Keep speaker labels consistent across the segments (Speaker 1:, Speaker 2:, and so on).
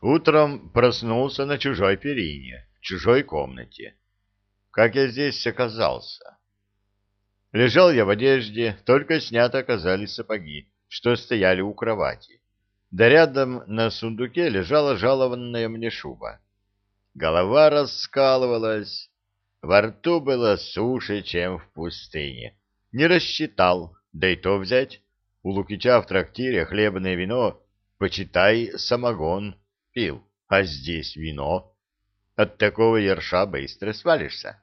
Speaker 1: Утром проснулся на чужой перине, в чужой комнате. Как я здесь оказался? Лежал я в одежде, только сняты оказались сапоги, что стояли у кровати. Да рядом на сундуке лежала жалованная мне шуба. Голова раскалывалась, во рту было суше, чем в пустыне. Не рассчитал, да и то взять. У Лукича в трактире хлебное вино, почитай, самогон пил, а здесь вино. От такого ерша быстро свалишься.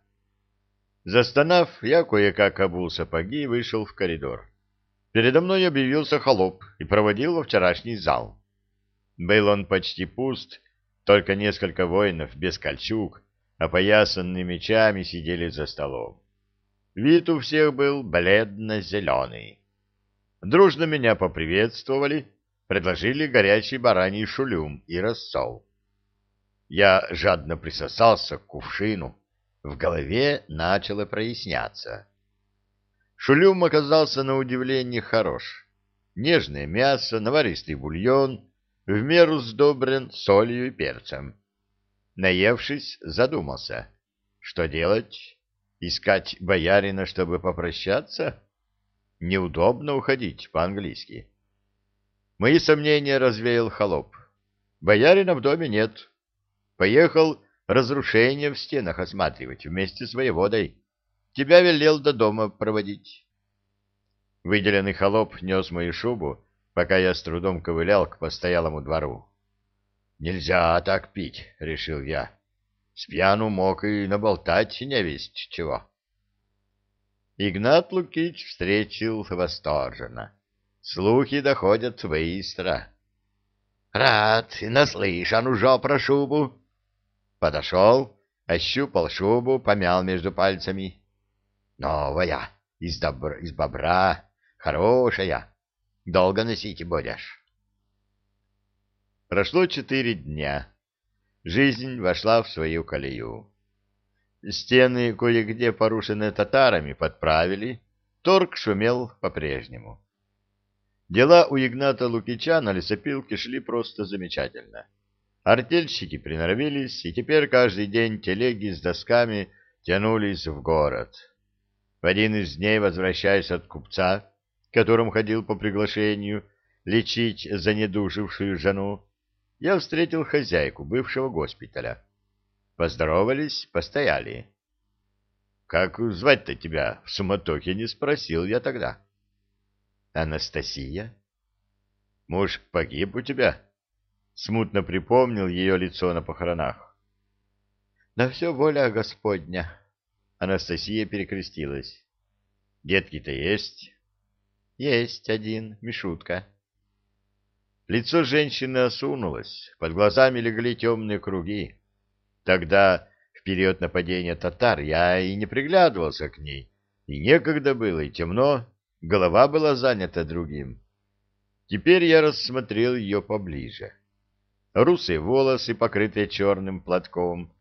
Speaker 1: Застонав, я кое-как обул сапоги и вышел в коридор. Передо мной объявился холоп и проводил во вчерашний зал. Был он почти пуст, только несколько воинов без кольчуг, опоясанные мечами, сидели за столом. Вид у всех был бледно-зеленый. Дружно меня поприветствовали, предложили горячий бараний шулюм и рассол. Я жадно присосался к кувшину, в голове начало проясняться. Шулюм оказался на удивление хорош. Нежное мясо, наваристый бульон, в меру сдобрен солью и перцем. Наевшись, задумался, что делать? Искать боярина, чтобы попрощаться? Неудобно уходить по-английски. Мои сомнения развеял холоп. Боярина в доме нет. Поехал разрушение в стенах осматривать вместе с воеводой. Тебя велел до дома проводить. Выделенный холоп нес мою шубу, пока я с трудом ковылял к постоялому двору. «Нельзя так пить», — решил я. «С пьяну мог и наболтать невесть чего». Игнат Лукич встретил восторженно. Слухи доходят быстро. «Рад наслышан уже про шубу», Подошел, ощупал шубу, помял между пальцами. Новая, из, добра, из бобра, хорошая. Долго носить будешь. Прошло четыре дня. Жизнь вошла в свою колею. Стены, кое-где порушенные татарами, подправили. Торг шумел по-прежнему. Дела у Игната Лукича на лесопилке шли просто замечательно. Артельщики приноровились, и теперь каждый день телеги с досками тянулись в город. В один из дней, возвращаясь от купца, которым ходил по приглашению лечить занедужившую жену, я встретил хозяйку бывшего госпиталя. Поздоровались, постояли. — Как звать-то тебя? В суматохе не спросил я тогда. — Анастасия. — Муж погиб у тебя? Смутно припомнил ее лицо на похоронах. — Да все воля Господня. Анастасия перекрестилась. — Детки-то есть? — Есть один, Мишутка. Лицо женщины осунулось, под глазами легли темные круги. Тогда, в период нападения татар, я и не приглядывался к ней, и некогда было, и темно, голова была занята другим. Теперь я рассмотрел ее поближе русые волосы, покрытые черным платком,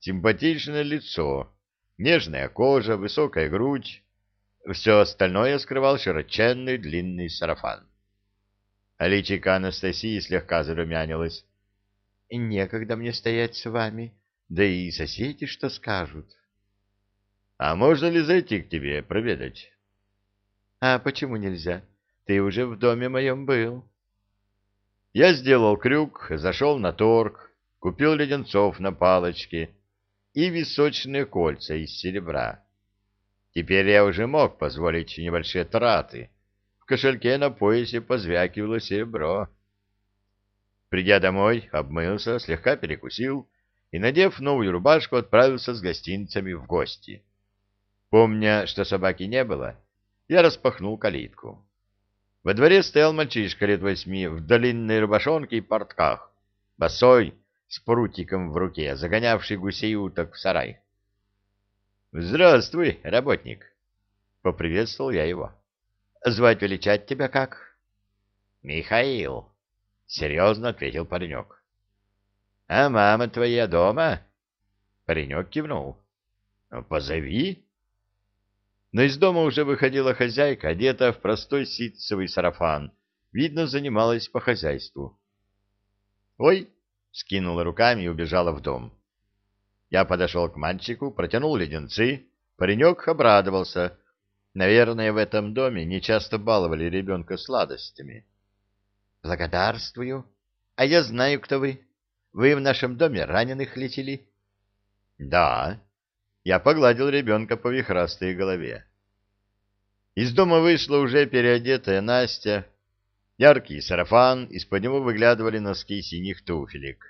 Speaker 1: симпатичное лицо, нежная кожа, высокая грудь. Все остальное скрывал широченный длинный сарафан. Личико Анастасии слегка зарумянилось. — Некогда мне стоять с вами, да и соседи что скажут. — А можно ли зайти к тебе проведать? — А почему нельзя? Ты уже в доме моем был. Я сделал крюк, зашел на торг, купил леденцов на палочке и височные кольца из серебра. Теперь я уже мог позволить небольшие траты. В кошельке на поясе позвякивало серебро. Придя домой, обмылся, слегка перекусил и, надев новую рубашку, отправился с гостинцами в гости. Помня, что собаки не было, я распахнул калитку. Во дворе стоял мальчишка лет восьми в длинной рубашонке и портках, босой, с прутиком в руке, загонявший гусей уток в сарай. — Здравствуй, работник! — поприветствовал я его. — Звать величать тебя как? — Михаил, — серьезно ответил паренек. — А мама твоя дома? Паренек кивнул. — Позови. Но из дома уже выходила хозяйка, одетая в простой ситцевый сарафан. Видно, занималась по хозяйству. — Ой, скинула руками и убежала в дом. Я подошел к мальчику, протянул леденцы. Паренек обрадовался. Наверное, в этом доме нечасто баловали ребенка сладостями. — Благодарствую. А я знаю, кто вы. Вы в нашем доме раненых лечили? — Да. Я погладил ребенка по вихрастой голове. Из дома вышла уже переодетая Настя. Яркий сарафан, из-под него выглядывали носки синих туфелек.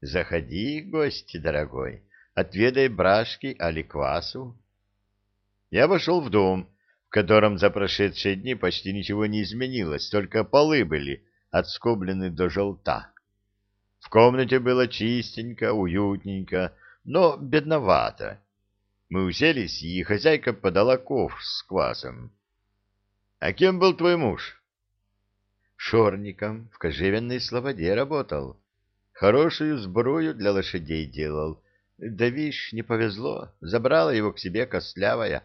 Speaker 1: Заходи, гость дорогой, отведай брашки али квасу. Я вошел в дом, в котором за прошедшие дни почти ничего не изменилось, только полы были отскоблены до желта. В комнате было чистенько, уютненько, но бедновато. Мы уселись, и хозяйка подала ковш с квасом. — А кем был твой муж? — Шорником в кожевенной слободе работал. Хорошую сбрую для лошадей делал. Да, вишь, не повезло, забрала его к себе костлявая.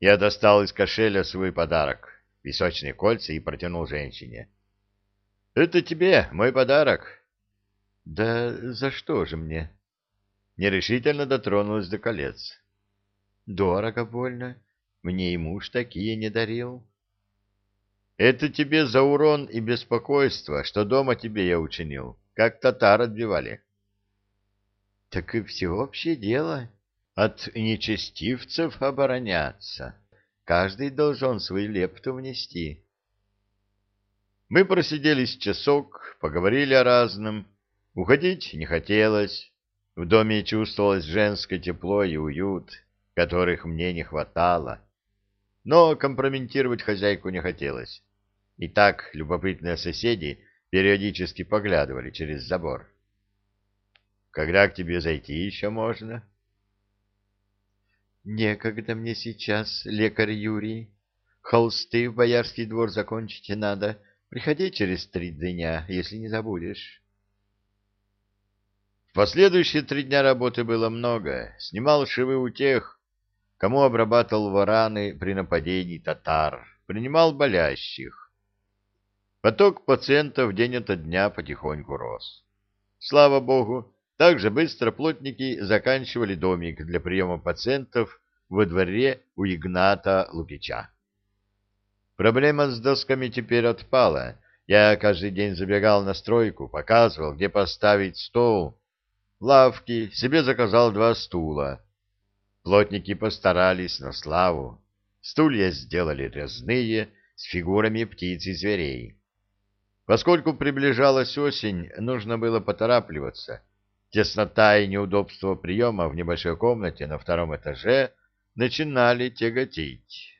Speaker 1: Я достал из кошеля свой подарок, песочные кольца, и протянул женщине. — Это тебе, мой подарок. — Да за что же мне? Нерешительно дотронулась до колец. — Дорого больно. Мне и муж такие не дарил. Это тебе за урон и беспокойство, что дома тебе я учинил, как татар отбивали. Так и всеобщее дело. От нечестивцев обороняться. Каждый должен свою лепту внести. Мы просидели с часок, поговорили о разном. Уходить не хотелось. В доме чувствовалось женское тепло и уют, которых мне не хватало. Но компрометировать хозяйку не хотелось. И так любопытные соседи периодически поглядывали через забор. «Когда к тебе зайти еще можно?» «Некогда мне сейчас, лекарь Юрий. Холсты в Боярский двор закончить надо. Приходи через три дня, если не забудешь». Последующие три дня работы было много. Снимал швы у тех, кому обрабатывал вараны при нападении татар, принимал болящих Поток пациентов день ото дня потихоньку рос. Слава богу, также быстро плотники заканчивали домик для приема пациентов во дворе у Игната Лукича. Проблема с досками теперь отпала. Я каждый день забегал на стройку, показывал, где поставить стол. Лавки, себе заказал два стула. Плотники постарались на славу. Стулья сделали резные, с фигурами птиц и зверей. Поскольку приближалась осень, нужно было поторапливаться. Теснота и неудобство приема в небольшой комнате на втором этаже начинали тяготить.